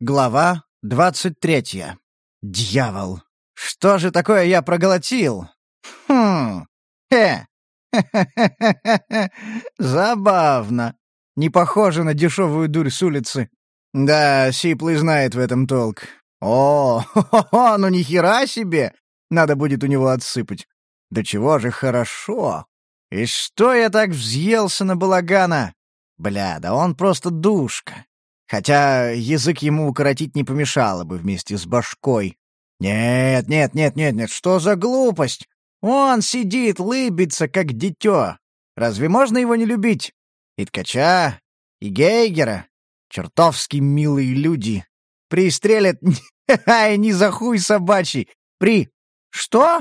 Глава двадцать третья. Дьявол! Что же такое я проглотил? Хм. Хе. Забавно. Не похоже на дешевую дурь с улицы. Да, Сиплый знает в этом толк. О, хо -хо, ну нихера себе! Надо будет у него отсыпать. Да чего же хорошо! И что я так взъелся на балагана? Бля, да он просто душка. Хотя язык ему укоротить не помешало бы вместе с башкой. Нет, нет, нет, нет, нет, что за глупость? Он сидит, лыбится, как дитё. Разве можно его не любить? И Ткача, и Гейгера. Чертовски милые люди. Пристрелят... Ай, не за хуй собачий. При... Что?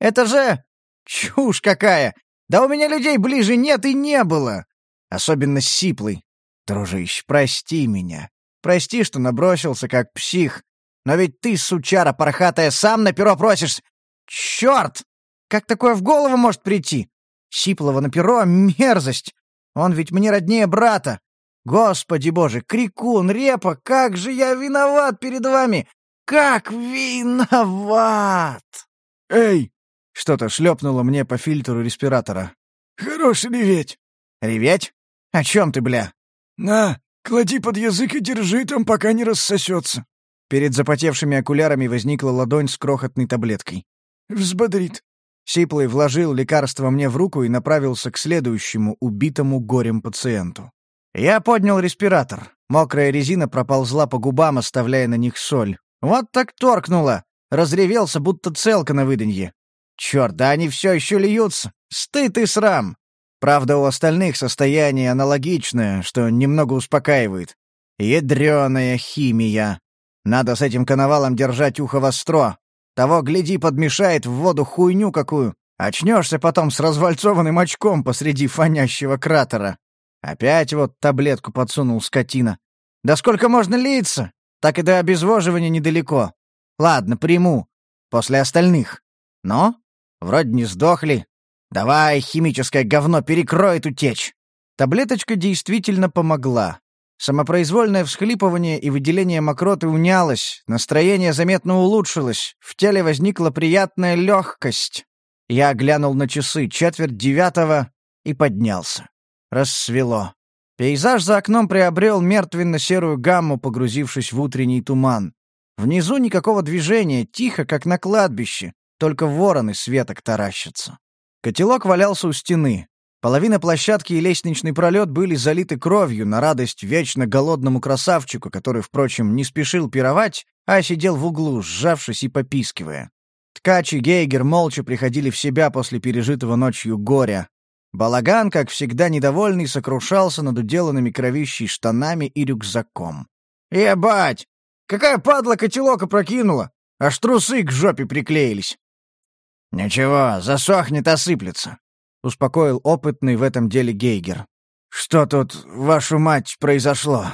Это же... Чушь какая! Да у меня людей ближе нет и не было. Особенно сиплый. Дружище, прости меня. Прости, что набросился как псих. Но ведь ты, сучара пархатая, сам на перо просишься. Черт! Как такое в голову может прийти? Сиплова на перо — мерзость. Он ведь мне роднее брата. Господи боже, крикун, репа, как же я виноват перед вами! Как виноват! Эй! Что-то шлепнуло мне по фильтру респиратора. Хорош реветь! Реветь? О чем ты, бля? «На, клади под язык и держи там, пока не рассосется». Перед запотевшими окулярами возникла ладонь с крохотной таблеткой. «Взбодрит». Сиплый вложил лекарство мне в руку и направился к следующему убитому горем пациенту. Я поднял респиратор. Мокрая резина проползла по губам, оставляя на них соль. Вот так торкнуло. Разревелся, будто целка на выданье. Черт, да они все еще льются. Стыд и срам. Правда, у остальных состояние аналогичное, что немного успокаивает. Ядрёная химия. Надо с этим коновалом держать ухо востро. Того, гляди, подмешает в воду хуйню какую. Очнешься потом с развальцованным очком посреди фонящего кратера. Опять вот таблетку подсунул скотина. Да сколько можно литься? Так и до обезвоживания недалеко. Ладно, приму. После остальных. Но? Вроде не сдохли. «Давай, химическое говно, перекрой эту течь!» Таблеточка действительно помогла. Самопроизвольное всхлипывание и выделение мокроты унялось, настроение заметно улучшилось, в теле возникла приятная легкость. Я глянул на часы, четверть девятого, и поднялся. Рассвело. Пейзаж за окном приобрел мертвенно-серую гамму, погрузившись в утренний туман. Внизу никакого движения, тихо, как на кладбище, только вороны светок таращатся. Котелок валялся у стены. Половина площадки и лестничный пролет были залиты кровью на радость вечно голодному красавчику, который, впрочем, не спешил пировать, а сидел в углу, сжавшись и попискивая. Ткач и Гейгер молча приходили в себя после пережитого ночью горя. Балаган, как всегда недовольный, сокрушался над уделанными кровищей штанами и рюкзаком. «Ебать! Какая падла котелок опрокинула! Аж трусы к жопе приклеились!» «Ничего, засохнет, осыплется», — успокоил опытный в этом деле Гейгер. «Что тут, вашу мать, произошло?»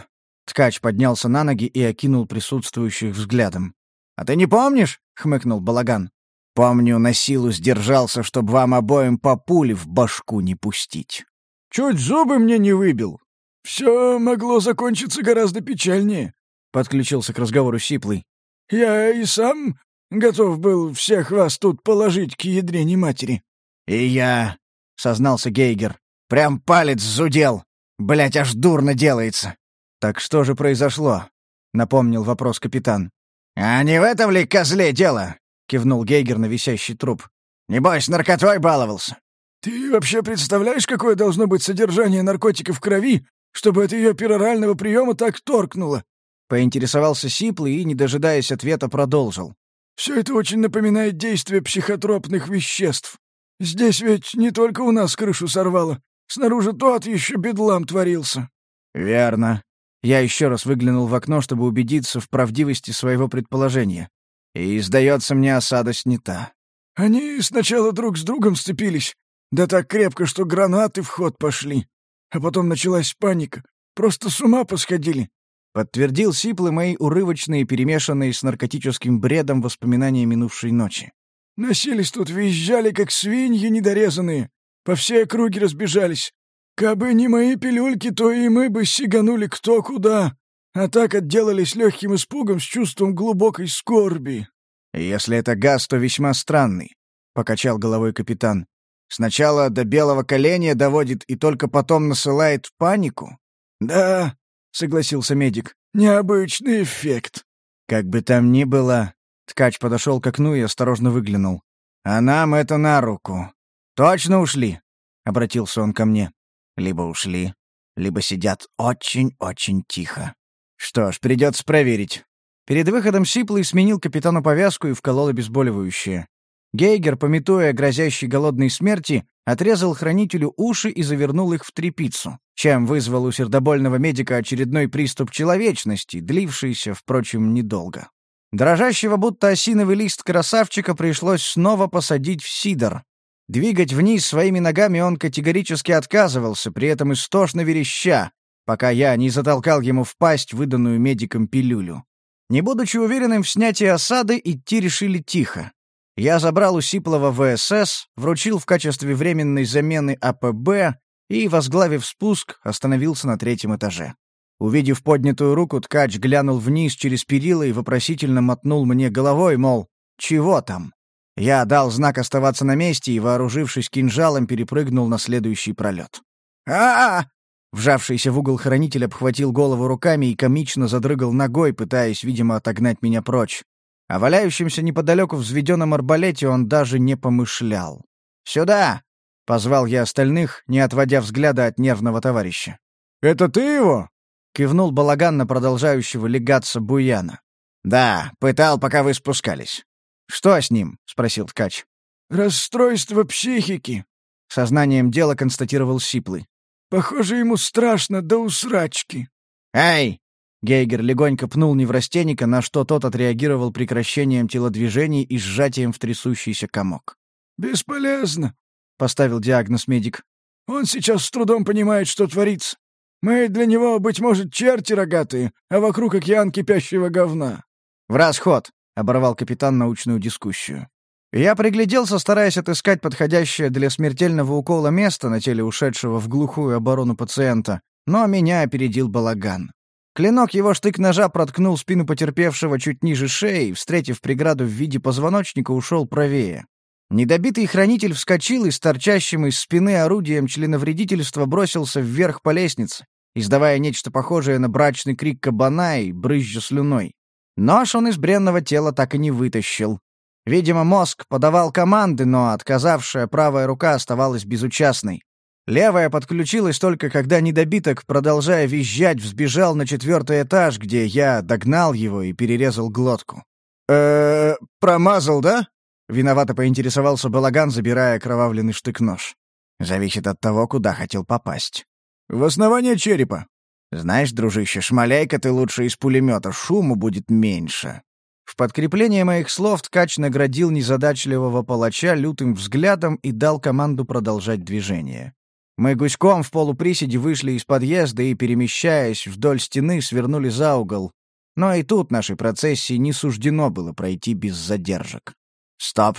Ткач поднялся на ноги и окинул присутствующих взглядом. «А ты не помнишь?» — хмыкнул Балаган. «Помню, на силу сдержался, чтобы вам обоим по пуле в башку не пустить». «Чуть зубы мне не выбил. Все могло закончиться гораздо печальнее», — подключился к разговору Сиплый. «Я и сам Готов был всех вас тут положить к ядрене матери». «И я», — сознался Гейгер, — «прям палец зудел. Блять, аж дурно делается». «Так что же произошло?» — напомнил вопрос капитан. «А не в этом ли козле дело?» — кивнул Гейгер на висящий труп. «Небось, наркотой баловался». «Ты вообще представляешь, какое должно быть содержание наркотиков в крови, чтобы от ее перорального приема так торкнуло?» Поинтересовался Сиплый и, не дожидаясь ответа, продолжил. Все это очень напоминает действие психотропных веществ. Здесь ведь не только у нас крышу сорвало. Снаружи тот еще бедлам творился». «Верно». Я еще раз выглянул в окно, чтобы убедиться в правдивости своего предположения. И, сдается мне, осада снята. «Они сначала друг с другом сцепились, да так крепко, что гранаты в ход пошли. А потом началась паника. Просто с ума посходили. Подтвердил Сиплы мои урывочные, перемешанные с наркотическим бредом воспоминания минувшей ночи. «Носились тут, визжали, как свиньи недорезанные. По всей округе разбежались. Кабы не мои пилюльки, то и мы бы сиганули кто куда. а так отделались легким испугом с чувством глубокой скорби». «Если это газ, то весьма странный», — покачал головой капитан. «Сначала до белого коленя доводит и только потом насылает панику?» «Да», — согласился медик, — «необычный эффект». «Как бы там ни было...» Ткач подошел к окну и осторожно выглянул. «А нам это на руку. Точно ушли?» — обратился он ко мне. «Либо ушли, либо сидят очень-очень тихо. Что ж, придется проверить». Перед выходом Сиплый сменил капитану повязку и вколол обезболивающее. Гейгер, пометуя грозящей голодной смерти, отрезал хранителю уши и завернул их в тряпицу, чем вызвал у сердобольного медика очередной приступ человечности, длившийся, впрочем, недолго. Дрожащего будто осиновый лист красавчика пришлось снова посадить в сидор. Двигать вниз своими ногами он категорически отказывался, при этом истошно вереща, пока я не затолкал ему в пасть выданную медиком пилюлю. Не будучи уверенным в снятии осады, идти решили тихо. Я забрал у Сиплова ВСС, вручил в качестве временной замены АПБ и, возглавив спуск, остановился на третьем этаже. Увидев поднятую руку, ткач глянул вниз через перила и вопросительно мотнул мне головой, мол, «Чего там?» Я дал знак оставаться на месте и, вооружившись кинжалом, перепрыгнул на следующий пролет. а, -а, Вжавшийся в угол хранитель обхватил голову руками и комично задрыгал ногой, пытаясь, видимо, отогнать меня прочь. О валяющемся неподалеку взведенном арбалете он даже не помышлял. «Сюда!» — позвал я остальных, не отводя взгляда от нервного товарища. «Это ты его?» — кивнул балаган на продолжающего легаться Буяна. «Да, пытал, пока вы спускались». «Что с ним?» — спросил ткач. «Расстройство психики», — сознанием дела констатировал Сиплый. «Похоже, ему страшно до усрачки». «Эй!» — Гейгер легонько пнул неврастенника, на что тот отреагировал прекращением телодвижений и сжатием в трясущийся комок. «Бесполезно», — поставил диагноз медик. «Он сейчас с трудом понимает, что творится. Мы для него, быть может, черти рогатые, а вокруг океан кипящего говна». «В расход», — оборвал капитан научную дискуссию. Я пригляделся, стараясь отыскать подходящее для смертельного укола место на теле ушедшего в глухую оборону пациента, но меня опередил балаган. Клинок его штык-ножа проткнул спину потерпевшего чуть ниже шеи, встретив преграду в виде позвоночника, ушел правее. Недобитый хранитель вскочил и с торчащим из спины орудием членовредительства бросился вверх по лестнице, издавая нечто похожее на брачный крик кабана и брызжа слюной. Нож он из бренного тела так и не вытащил. Видимо, мозг подавал команды, но отказавшая правая рука оставалась безучастной. Левая подключилась только когда недобиток, продолжая визжать, взбежал на четвертый этаж, где я догнал его и перерезал глотку. э промазал, да?» Виновато поинтересовался Балаган, забирая кровавленный штык-нож. Зависит от того, куда хотел попасть. В основание черепа. Знаешь, дружище, шмаляй-ка ты лучше из пулемета, шуму будет меньше. В подкрепление моих слов ткач наградил незадачливого палача лютым взглядом и дал команду продолжать движение. Мы гуськом в полуприседе вышли из подъезда и, перемещаясь вдоль стены, свернули за угол. Но и тут нашей процессии не суждено было пройти без задержек. «Стоп!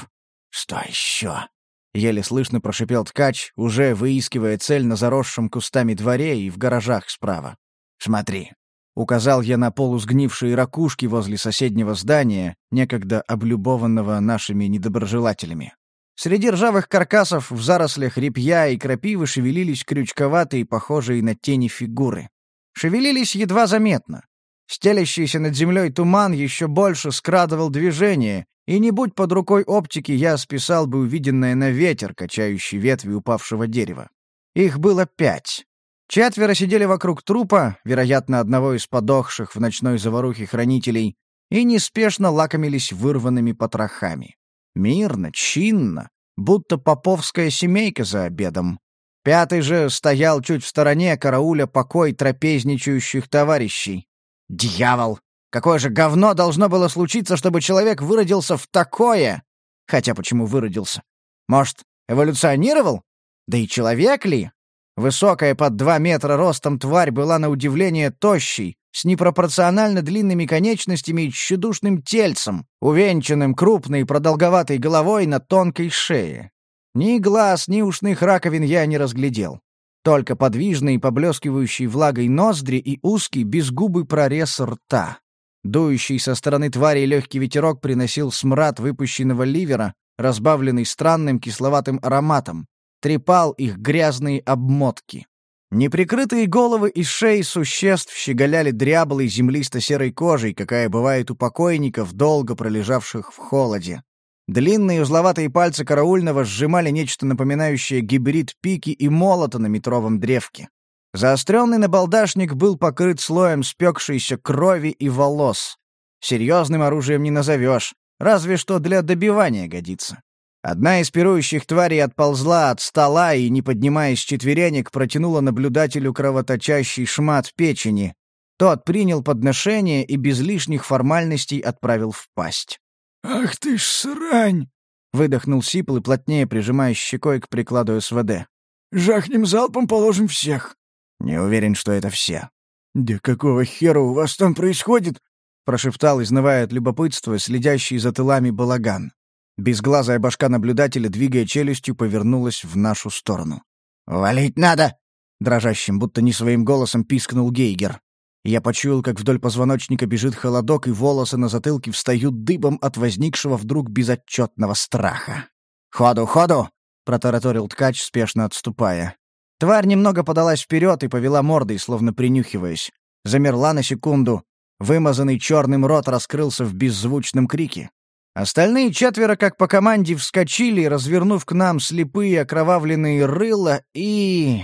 Что еще?» Еле слышно прошипел ткач, уже выискивая цель на заросшем кустами дворе и в гаражах справа. «Смотри!» — указал я на полусгнившие ракушки возле соседнего здания, некогда облюбованного нашими недоброжелателями. Среди ржавых каркасов в зарослях репья и крапивы шевелились крючковатые, похожие на тени фигуры. Шевелились едва заметно. Стелящийся над землей туман еще больше скрадывал движение, и не будь под рукой оптики, я списал бы увиденное на ветер, качающий ветви упавшего дерева. Их было пять. Четверо сидели вокруг трупа, вероятно, одного из подохших в ночной заварухе хранителей, и неспешно лакомились вырванными потрохами. Мирно, чинно, будто поповская семейка за обедом. Пятый же стоял чуть в стороне, карауля покой трапезничающих товарищей. Дьявол! Какое же говно должно было случиться, чтобы человек выродился в такое? Хотя почему выродился? Может, эволюционировал? Да и человек ли? Высокая под два метра ростом тварь была на удивление тощей, с непропорционально длинными конечностями и тщедушным тельцем, увенчанным крупной продолговатой головой на тонкой шее. Ни глаз, ни ушных раковин я не разглядел. Только подвижные, поблескивающие влагой ноздри и узкий, безгубый прорез рта. Дующий со стороны твари легкий ветерок приносил смрад выпущенного ливера, разбавленный странным кисловатым ароматом. Трепал их грязные обмотки. Неприкрытые головы и шеи существ щеголяли дряблой землисто-серой кожей, какая бывает у покойников, долго пролежавших в холоде. Длинные узловатые пальцы караульного сжимали нечто напоминающее гибрид пики и молота на метровом древке. Заостренный набалдашник был покрыт слоем спекшейся крови и волос. Серьезным оружием не назовешь, разве что для добивания годится. Одна из пирующих тварей отползла от стола и, не поднимаясь четверенек, протянула наблюдателю кровоточащий шмат печени. Тот принял подношение и без лишних формальностей отправил в пасть. «Ах ты ж срань!» — выдохнул Сипл и плотнее прижимая щекой к прикладу СВД. «Жахнем залпом, положим всех». «Не уверен, что это все». «Да какого хера у вас там происходит?» — прошептал, изнывая от любопытства, следящий за тылами балаган. Безглазая башка наблюдателя, двигая челюстью, повернулась в нашу сторону. «Валить надо!» — дрожащим, будто не своим голосом пискнул Гейгер. Я почуял, как вдоль позвоночника бежит холодок, и волосы на затылке встают дыбом от возникшего вдруг безотчетного страха. «Ходу, ходу!» — протараторил ткач, спешно отступая. Тварь немного подалась вперед и повела мордой, словно принюхиваясь. Замерла на секунду. Вымазанный черным рот раскрылся в беззвучном крике. Остальные четверо, как по команде, вскочили, развернув к нам слепые окровавленные рыла, и...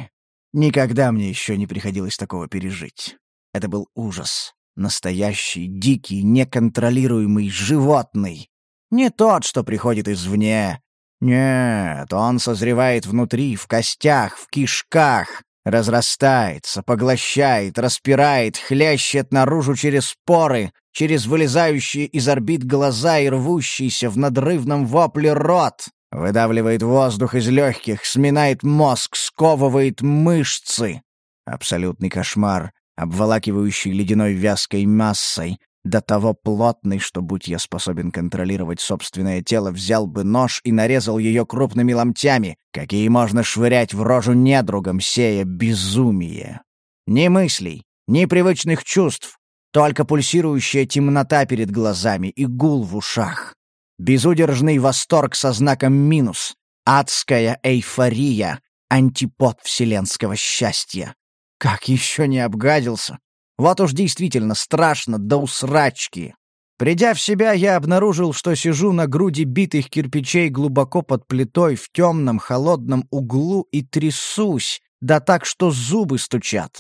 Никогда мне еще не приходилось такого пережить. Это был ужас. Настоящий, дикий, неконтролируемый, животный. Не тот, что приходит извне. Нет, он созревает внутри, в костях, в кишках, разрастается, поглощает, распирает, хлещет наружу через поры, через вылезающие из орбит глаза и рвущийся в надрывном вопле рот, выдавливает воздух из легких, сминает мозг, сковывает мышцы. Абсолютный кошмар, обволакивающий ледяной вязкой массой, до того плотный, что, будь я способен контролировать собственное тело, взял бы нож и нарезал ее крупными ломтями, какие можно швырять в рожу недругам, сея безумие. Ни мыслей, ни привычных чувств, только пульсирующая темнота перед глазами и гул в ушах. Безудержный восторг со знаком минус. Адская эйфория. Антипод вселенского счастья. Как еще не обгадился. Вот уж действительно страшно до усрачки. Придя в себя, я обнаружил, что сижу на груди битых кирпичей глубоко под плитой в темном холодном углу и трясусь, да так, что зубы стучат.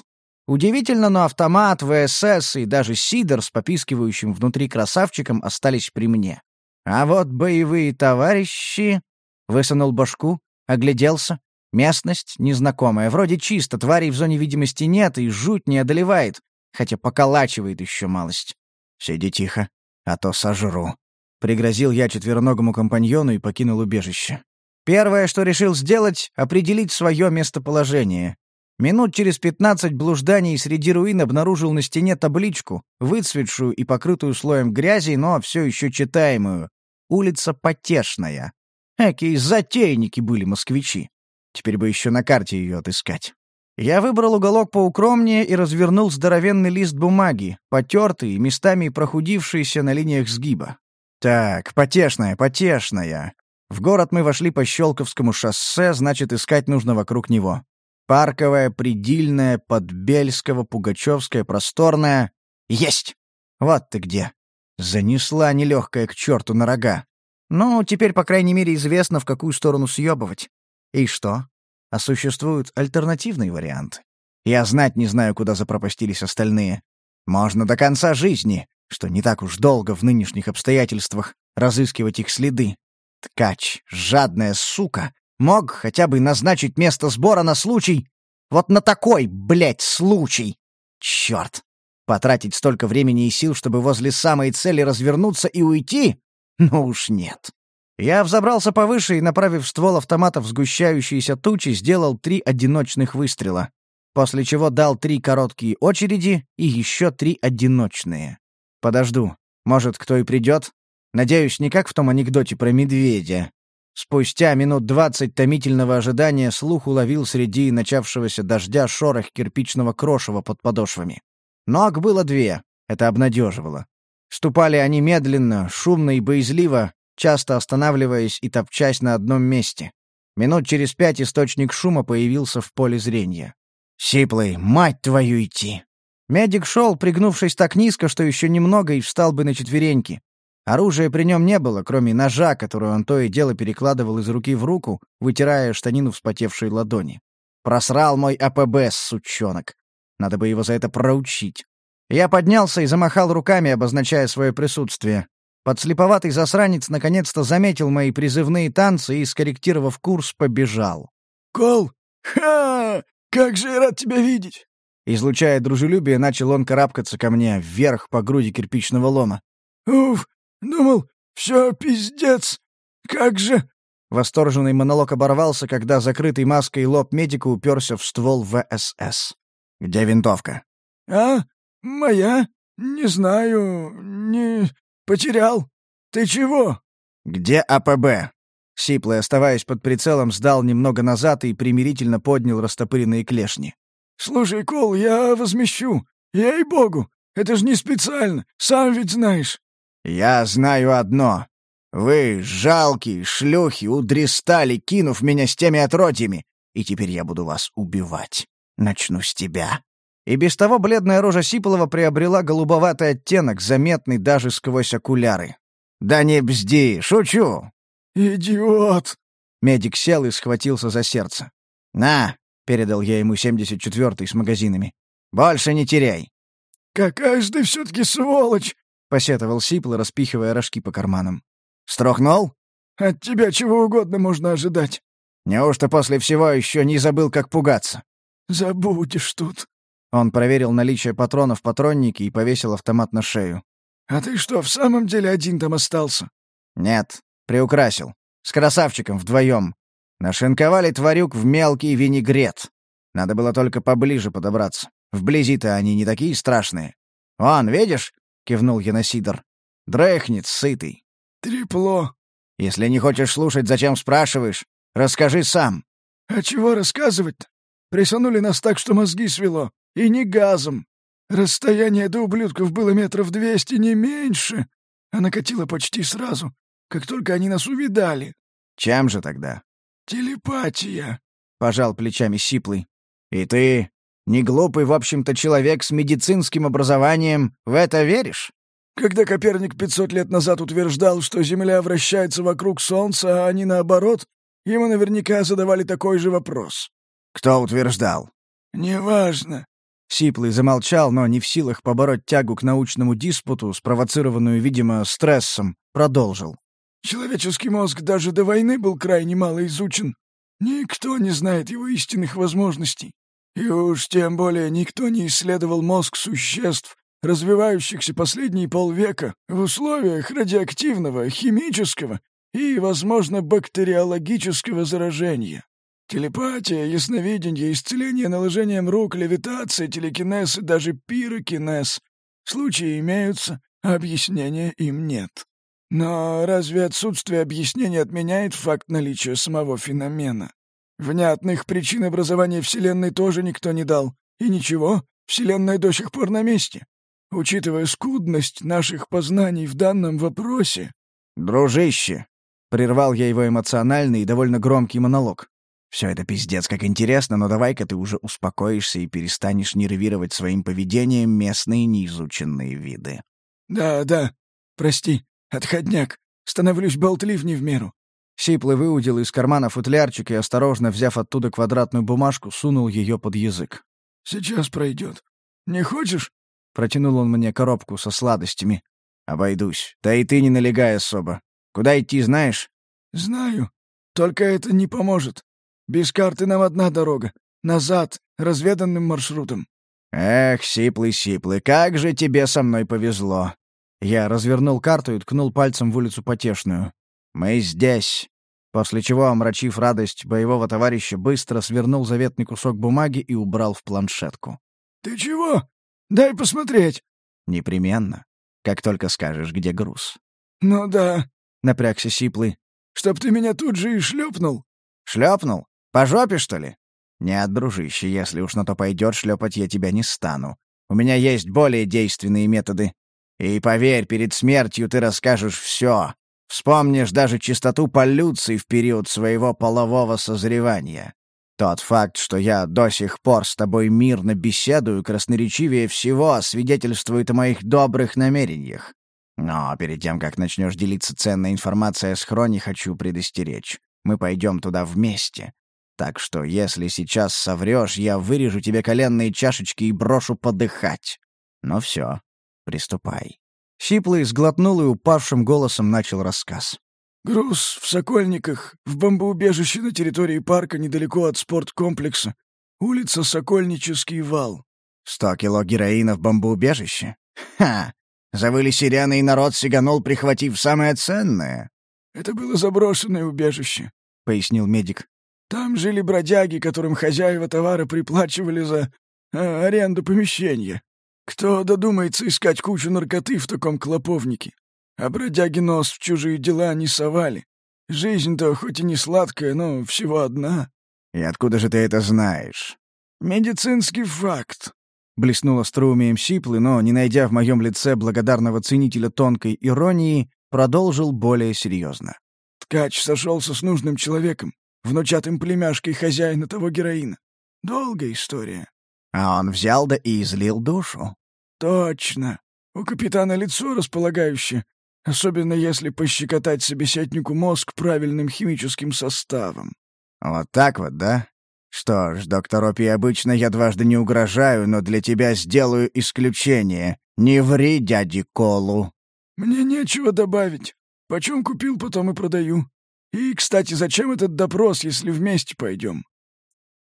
Удивительно, но автомат, ВСС и даже Сидор с попискивающим внутри красавчиком остались при мне. А вот боевые товарищи... Высунул башку, огляделся. Местность незнакомая. Вроде чисто, тварей в зоне видимости нет, и жуть не одолевает, хотя поколачивает еще малость. «Сиди тихо, а то сожру», — пригрозил я четвероногому компаньону и покинул убежище. Первое, что решил сделать — определить свое местоположение. Минут через пятнадцать блужданий среди руин обнаружил на стене табличку, выцветшую и покрытую слоем грязи, но все еще читаемую. Улица Потешная. Экие затейники были москвичи. Теперь бы еще на карте ее отыскать. Я выбрал уголок поукромнее и развернул здоровенный лист бумаги, потертый, местами прохудившийся на линиях сгиба. Так, потешная, потешная. В город мы вошли по Щелковскому шоссе, значит, искать нужно вокруг него. Парковая, Придильная, Подбельского, Пугачевская, Просторная. Есть! Вот ты где. Занесла нелегкая к черту на рога. Ну, теперь, по крайней мере, известно, в какую сторону съебывать. И что? А существуют альтернативные варианты. Я знать не знаю, куда запропастились остальные. Можно до конца жизни, что не так уж долго в нынешних обстоятельствах, разыскивать их следы. Ткач, жадная сука, Мог хотя бы назначить место сбора на случай... Вот на такой, блядь, случай! Черт! Потратить столько времени и сил, чтобы возле самой цели развернуться и уйти? Ну уж нет. Я взобрался повыше и, направив ствол автомата в сгущающиеся тучи, сделал три одиночных выстрела, после чего дал три короткие очереди и еще три одиночные. Подожду. Может, кто и придет? Надеюсь, не как в том анекдоте про медведя. Спустя минут двадцать томительного ожидания слух уловил среди начавшегося дождя шорох кирпичного крошева под подошвами. Ног было две, это обнадеживало. Ступали они медленно, шумно и боязливо, часто останавливаясь и топчась на одном месте. Минут через пять источник шума появился в поле зрения. «Сиплый, мать твою идти!» Медик шел, пригнувшись так низко, что еще немного и встал бы на четвереньки. Оружия при нем не было, кроме ножа, который он то и дело перекладывал из руки в руку, вытирая штанину вспотевшей ладони. Просрал мой АПБ, сучонок. Надо бы его за это проучить. Я поднялся и замахал руками, обозначая свое присутствие. Подслеповатый засранец наконец-то заметил мои призывные танцы и, скорректировав курс, побежал. «Кол! Ха! Как же я рад тебя видеть!» Излучая дружелюбие, начал он карабкаться ко мне вверх по груди кирпичного лома. «Уф! Думал, все пиздец! Как же...» Восторженный монолог оборвался, когда закрытый маской лоб медика уперся в ствол ВСС. «Где винтовка?» «А? Моя? Не знаю. Не... Потерял. Ты чего?» «Где АПБ?» Сиплый, оставаясь под прицелом, сдал немного назад и примирительно поднял растопыренные клешни. «Слушай, Кол, я возмещу. Ей-богу, это ж не специально, сам ведь знаешь». «Я знаю одно. Вы, жалкие шлюхи, удрестали, кинув меня с теми отродьями, и теперь я буду вас убивать. Начну с тебя». И без того бледная рожа Сиплова приобрела голубоватый оттенок, заметный даже сквозь окуляры. «Да не бзди, шучу!» «Идиот!» Медик сел и схватился за сердце. «На!» — передал я ему 74-й с магазинами. «Больше не теряй!» «Какая же ты все-таки сволочь!» — посетовал Сипл, распихивая рожки по карманам. «Струхнул?» «От тебя чего угодно можно ожидать». «Неужто после всего еще не забыл, как пугаться?» «Забудешь тут», он проверил наличие патронов в патроннике и повесил автомат на шею. «А ты что, в самом деле один там остался?» «Нет, приукрасил. С красавчиком вдвоем. Нашинковали тварюк в мелкий винегрет. Надо было только поближе подобраться. Вблизи-то они не такие страшные. «Вон, видишь?» — кивнул я на Сидор. «Дрыхнет, сытый». «Трепло». «Если не хочешь слушать, зачем спрашиваешь? Расскажи сам». «А чего рассказывать-то? Присунули нас так, что мозги свело. И не газом. Расстояние до ублюдков было метров двести, не меньше. А накатило почти сразу, как только они нас увидали. Чем же тогда? Телепатия. Пожал плечами Сиплый. И ты, не глупый, в общем-то, человек с медицинским образованием, в это веришь? Когда Коперник пятьсот лет назад утверждал, что Земля вращается вокруг Солнца, а не наоборот, ему наверняка задавали такой же вопрос. Кто утверждал? Неважно. Сиплый замолчал, но не в силах побороть тягу к научному диспуту, спровоцированную, видимо, стрессом, продолжил. «Человеческий мозг даже до войны был крайне мало изучен. Никто не знает его истинных возможностей. И уж тем более никто не исследовал мозг существ, развивающихся последние полвека в условиях радиоактивного, химического и, возможно, бактериологического заражения. Телепатия, ясновидение, исцеление наложением рук, левитация, телекинез и даже пирокинез. Случаи имеются, а объяснения им нет. Но разве отсутствие объяснения отменяет факт наличия самого феномена? Внятных причин образования Вселенной тоже никто не дал. И ничего, Вселенная до сих пор на месте. Учитывая скудность наших познаний в данном вопросе... «Дружище!» — прервал я его эмоциональный и довольно громкий монолог. Все это пиздец как интересно, но давай-ка ты уже успокоишься и перестанешь нервировать своим поведением местные неизученные виды. Да, да. Прости, отходняк. Становлюсь болтлив не в меру. Сиплый выудил из кармана футлярчик и, осторожно взяв оттуда квадратную бумажку, сунул ее под язык. «Сейчас пройдет. Не хочешь?» Протянул он мне коробку со сладостями. «Обойдусь. Да и ты не налегай особо. Куда идти, знаешь?» «Знаю. Только это не поможет. Без карты нам одна дорога. Назад, разведанным маршрутом». «Эх, сиплый-сиплый, как же тебе со мной повезло!» Я развернул карту и ткнул пальцем в улицу Потешную. «Мы здесь!» После чего, омрачив радость боевого товарища, быстро свернул заветный кусок бумаги и убрал в планшетку. «Ты чего? Дай посмотреть!» «Непременно. Как только скажешь, где груз». «Ну да», — напрягся Сиплый. Чтоб ты меня тут же и шлепнул. Шлепнул? По жопе, что ли? Нет, дружище, если уж на то пойдет, шлепать я тебя не стану. У меня есть более действенные методы. И поверь, перед смертью ты расскажешь все. Вспомнишь даже чистоту полюции в период своего полового созревания. Тот факт, что я до сих пор с тобой мирно беседую, красноречивее всего свидетельствует о моих добрых намерениях. Но перед тем, как начнешь делиться ценной информацией о схроне, хочу предостеречь. Мы пойдем туда вместе. Так что, если сейчас соврешь, я вырежу тебе коленные чашечки и брошу подыхать. Ну все, приступай». Сиплый сглотнул и упавшим голосом начал рассказ. «Груз в Сокольниках, в бомбоубежище на территории парка недалеко от спорткомплекса. Улица Сокольнический вал». «Сто кило героина в бомбоубежище? Ха! Завыли сиряны, и народ сиганул, прихватив самое ценное». «Это было заброшенное убежище», — пояснил медик. Там жили бродяги, которым хозяева товара приплачивали за а, аренду помещения. Кто додумается искать кучу наркоты в таком клоповнике? А бродяги нос в чужие дела не совали. Жизнь-то хоть и не сладкая, но всего одна. И откуда же ты это знаешь? Медицинский факт. Блеснула строумием Сиплы, но, не найдя в моем лице благодарного ценителя тонкой иронии, продолжил более серьезно. Ткач сошелся с нужным человеком внучатым племяшкой хозяина того героина. Долгая история. А он взял да и излил душу. Точно. У капитана лицо располагающее, особенно если пощекотать собеседнику мозг правильным химическим составом. Вот так вот, да? Что ж, доктор Опи, обычно я дважды не угрожаю, но для тебя сделаю исключение. Не ври дяде Колу. Мне нечего добавить. Почем купил, потом и продаю. И, кстати, зачем этот допрос, если вместе пойдем?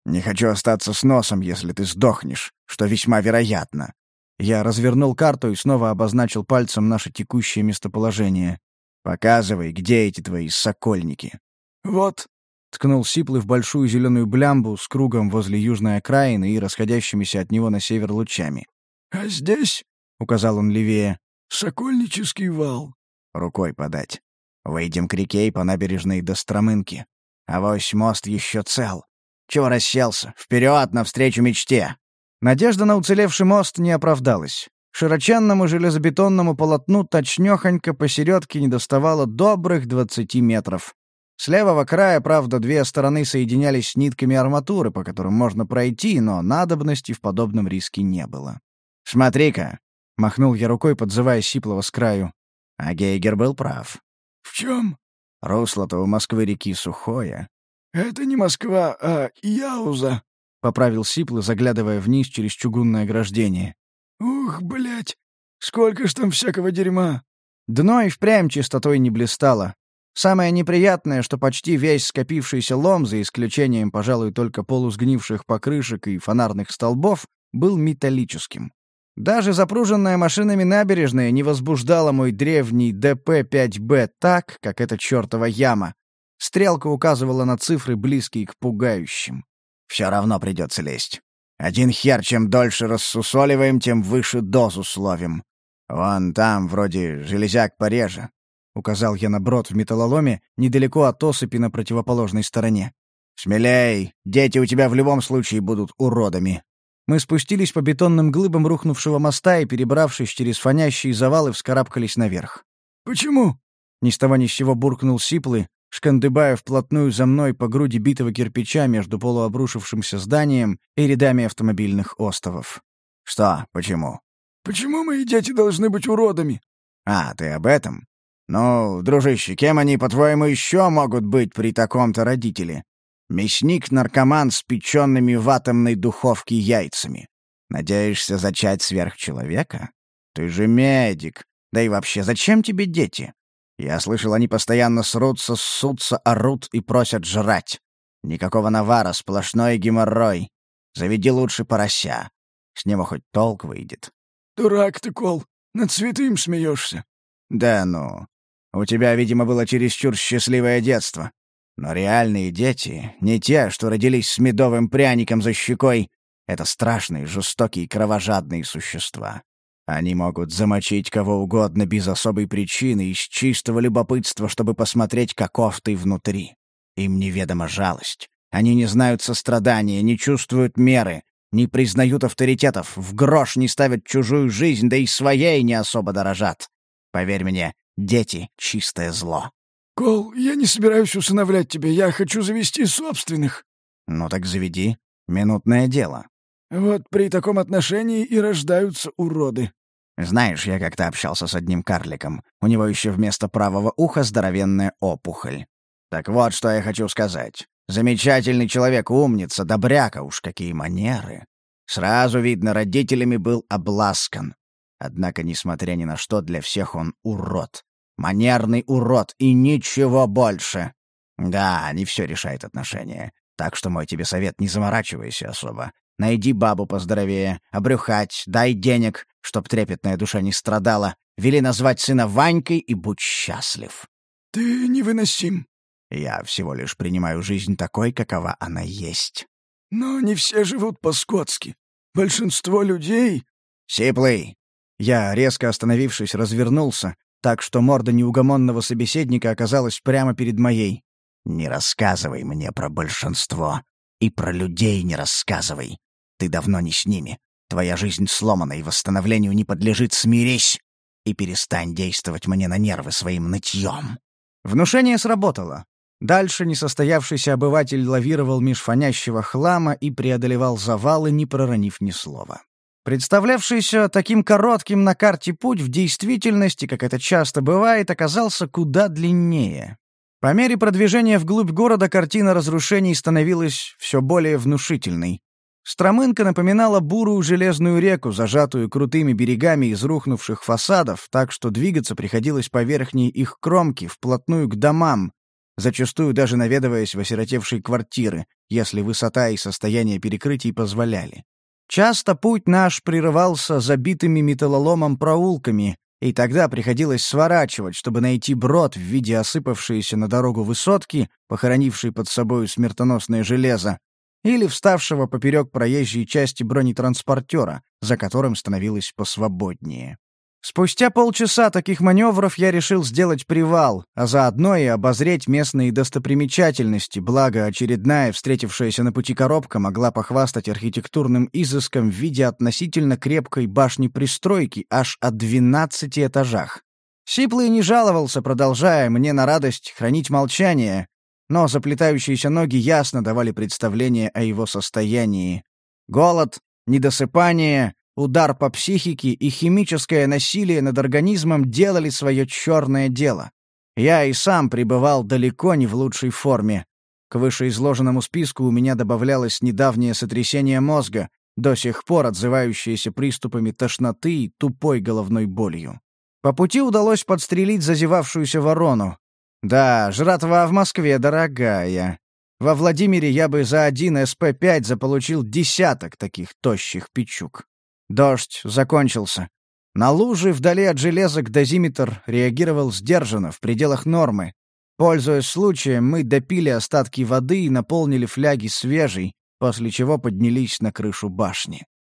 Не хочу остаться с носом, если ты сдохнешь, что весьма вероятно. Я развернул карту и снова обозначил пальцем наше текущее местоположение. Показывай, где эти твои сокольники. Вот. Ткнул Сиплый в большую зеленую блямбу с кругом возле южной окраины и расходящимися от него на север лучами. «А здесь?» — указал он левее. «Сокольнический вал». Рукой подать. Выйдем к реке и по набережной до Стромынки. Авось мост еще цел. Чего расселся? Вперед, навстречу мечте!» Надежда на уцелевший мост не оправдалась. Широченному железобетонному полотну точнёхонько посередке не доставало добрых двадцати метров. С левого края, правда, две стороны соединялись нитками арматуры, по которым можно пройти, но надобности в подобном риске не было. «Смотри-ка!» — махнул я рукой, подзывая Сиплова с краю. А Гейгер был прав. «В чем?» «Русло-то у Москвы-реки сухое». «Это не Москва, а Яуза», — поправил Сиплы, заглядывая вниз через чугунное ограждение. «Ух, блядь, сколько ж там всякого дерьма!» Дно и впрямь чистотой не блистало. Самое неприятное, что почти весь скопившийся лом, за исключением, пожалуй, только полусгнивших покрышек и фонарных столбов, был металлическим. Даже запруженная машинами набережная не возбуждала мой древний ДП-5Б так, как эта чертова яма. Стрелка указывала на цифры, близкие к пугающим. Все равно придется лезть. Один хер, чем дольше рассусоливаем, тем выше дозу словим. Вон там, вроде, железяк пореже. Указал я на брод в металлоломе, недалеко от осыпи на противоположной стороне. «Смелей! Дети у тебя в любом случае будут уродами!» Мы спустились по бетонным глыбам рухнувшего моста и, перебравшись через фонящие завалы, вскарабкались наверх. «Почему?» Ни с того ни с сего буркнул Сиплы, шкандыбая вплотную за мной по груди битого кирпича между полуобрушившимся зданием и рядами автомобильных остовов. «Что? Почему?» «Почему мои дети должны быть уродами?» «А, ты об этом? Ну, дружище, кем они, по-твоему, еще могут быть при таком-то родителе? Мясник-наркоман с печенными в атомной духовке яйцами. Надеешься зачать сверхчеловека? Ты же медик. Да и вообще, зачем тебе дети? Я слышал, они постоянно срутся, ссутся, орут и просят жрать. Никакого навара, сплошной геморрой. Заведи лучше порося. С него хоть толк выйдет. Дурак ты, Кол. Над святым смеешься. Да ну. У тебя, видимо, было чересчур счастливое детство. Но реальные дети, не те, что родились с медовым пряником за щекой, это страшные, жестокие, кровожадные существа. Они могут замочить кого угодно без особой причины, из чистого любопытства, чтобы посмотреть, каков ты внутри. Им неведома жалость. Они не знают сострадания, не чувствуют меры, не признают авторитетов, в грош не ставят чужую жизнь, да и своей не особо дорожат. Поверь мне, дети — чистое зло. «Кол, я не собираюсь усыновлять тебя, я хочу завести собственных». «Ну так заведи. Минутное дело». «Вот при таком отношении и рождаются уроды». Знаешь, я как-то общался с одним карликом. У него еще вместо правого уха здоровенная опухоль. Так вот, что я хочу сказать. Замечательный человек, умница, добряка, уж какие манеры. Сразу видно, родителями был обласкан. Однако, несмотря ни на что, для всех он урод. Манерный урод и ничего больше. Да, не все решает отношения. Так что мой тебе совет, не заморачивайся особо. Найди бабу поздоровее, обрюхать, дай денег, чтоб трепетная душа не страдала. Вели назвать сына Ванькой и будь счастлив. Ты невыносим. Я всего лишь принимаю жизнь такой, какова она есть. Но не все живут по-скотски. Большинство людей... Сиплый! Я, резко остановившись, развернулся, так что морда неугомонного собеседника оказалась прямо перед моей. «Не рассказывай мне про большинство. И про людей не рассказывай. Ты давно не с ними. Твоя жизнь сломана и восстановлению не подлежит. Смирись и перестань действовать мне на нервы своим нытьем». Внушение сработало. Дальше несостоявшийся обыватель лавировал меж фонящего хлама и преодолевал завалы, не проронив ни слова. Представлявшийся таким коротким на карте путь в действительности, как это часто бывает, оказался куда длиннее. По мере продвижения вглубь города картина разрушений становилась все более внушительной. Стромынка напоминала бурую железную реку, зажатую крутыми берегами из рухнувших фасадов, так что двигаться приходилось по верхней их кромке, вплотную к домам, зачастую даже наведываясь в осиротевшие квартиры, если высота и состояние перекрытий позволяли. Часто путь наш прерывался забитыми металлоломом проулками, и тогда приходилось сворачивать, чтобы найти брод в виде осыпавшейся на дорогу высотки, похоронившей под собою смертоносное железо, или вставшего поперек проезжей части бронетранспортера, за которым становилось посвободнее. Спустя полчаса таких маневров я решил сделать привал, а заодно и обозреть местные достопримечательности, благо очередная встретившаяся на пути коробка могла похвастать архитектурным изыском в виде относительно крепкой башни-пристройки аж о 12 этажах. Сиплый не жаловался, продолжая мне на радость хранить молчание, но заплетающиеся ноги ясно давали представление о его состоянии. Голод, недосыпание, Удар по психике и химическое насилие над организмом делали свое черное дело. Я и сам пребывал далеко не в лучшей форме. К вышеизложенному списку у меня добавлялось недавнее сотрясение мозга, до сих пор отзывающееся приступами тошноты и тупой головной болью. По пути удалось подстрелить зазевавшуюся ворону. Да, жратва в Москве дорогая. Во Владимире я бы за один СП-5 заполучил десяток таких тощих печук. Дождь закончился. На луже вдали от железок дозиметр реагировал сдержанно, в пределах нормы. Пользуясь случаем, мы допили остатки воды и наполнили фляги свежей, после чего поднялись на крышу башни.